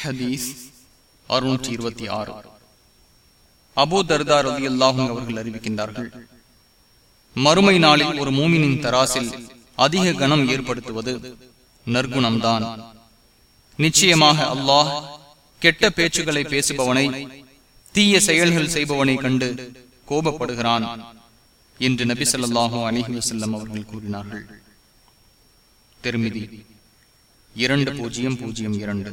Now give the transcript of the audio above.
ஹதீஸ் அறுநூற்றி இருபத்தி ஆறு. அபு தர்தார் அலி அல்லாஹும் அவர்கள் அறிவிக்கின்றார்கள் மறுமை நாளில் ஒரு மூமினின் தராசில் அதிக கனம் ஏற்படுத்துவது நற்குணம்தான். நிச்சயமாக அல்லாஹ் கெட்ட பேச்சுக்களை பேசுபவனை தீய செயல்கள் செய்பவனை கண்டு கோபப்படுகிறான் என்று நபி சொல்லாஹு அலிஹி வசல்லம் அவர்கள் கூறினார்கள். திருமிதி இரண்டு பூஜ்ஜியம் பூஜ்ஜியம் இரண்டு.